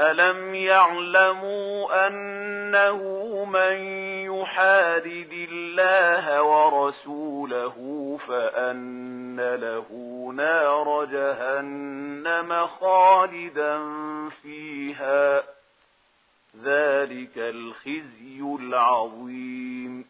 أَلَمْ يَعْلَمُوا أَنَّهُ مَن يُحَادِدِ اللَّهَ وَرَسُولَهُ فَأَنَّ لَهُ نَارَ جَهَنَّمَ خَالِدًا فِيهَا ذَلِكَ الْخِزْيُ الْعَظِيمُ